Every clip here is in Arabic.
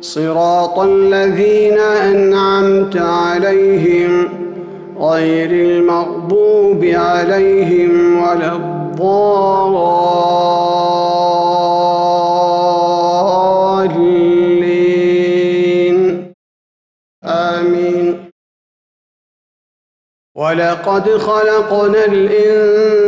صراط الذين أنعمت عليهم غير المغضوب عليهم ولا الضالين. آمين. ولقد خلقنا الإنسان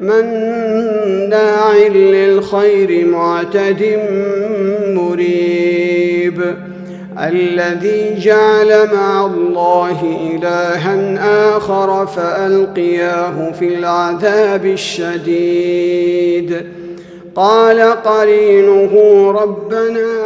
مناع للخير معتد مريب. الذي جعل مع الله إلها آخر فألقياه في العذاب الشديد. قال قرينه ربنا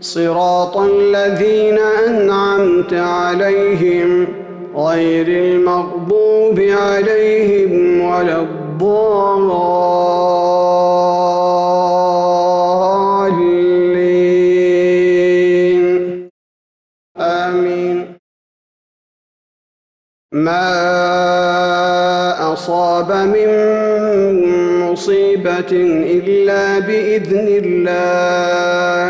صراط الذين أنعمت عليهم غير المغضوب عليهم ولا الضالين. آمين. ما أصاب من مصيبة إلا بإذن الله.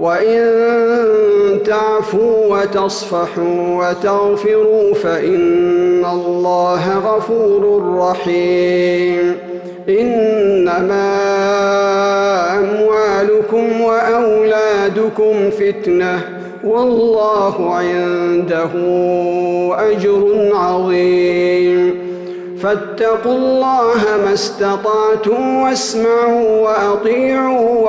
وإن تعفوا وتصفحوا وتغفروا فإن الله غفور رحيم إنما أموالكم وأولادكم فتنة والله عنده أجر عظيم فاتقوا الله ما استطعتم واسمعوا وأطيعوا